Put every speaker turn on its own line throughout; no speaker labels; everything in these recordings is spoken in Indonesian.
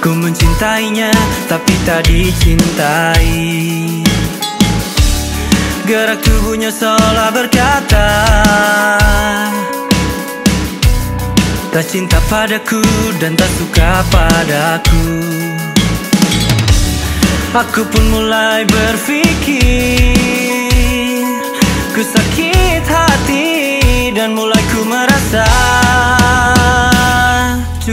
Ku mencintainya tapi tak dicintai. Gerak tubuhnya seolah berkata Tak cinta padaku dan tak suka padaku. Aku pun mulai berpikir Ku sakit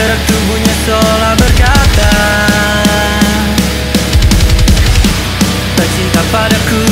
Gerak tubuhnya seolah berkata Tak cinta padaku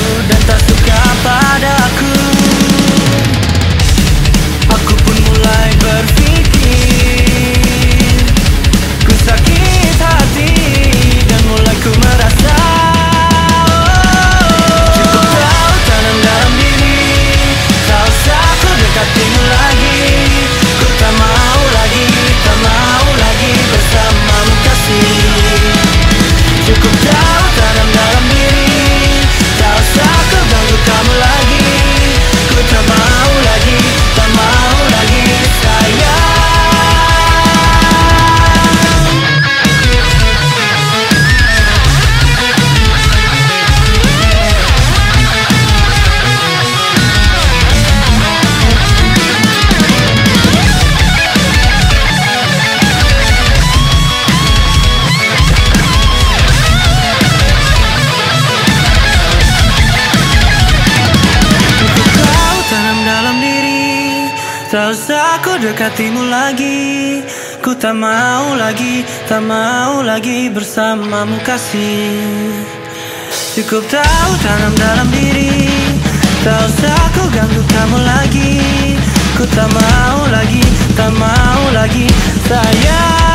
Tak usah aku dekatimu lagi Ku tak mau lagi Tak mau lagi bersamamu kasih. Cukup tahu tanam dalam diri Tak usah aku ganggu kamu lagi. Ku tak mau lagi Tak mau lagi sayang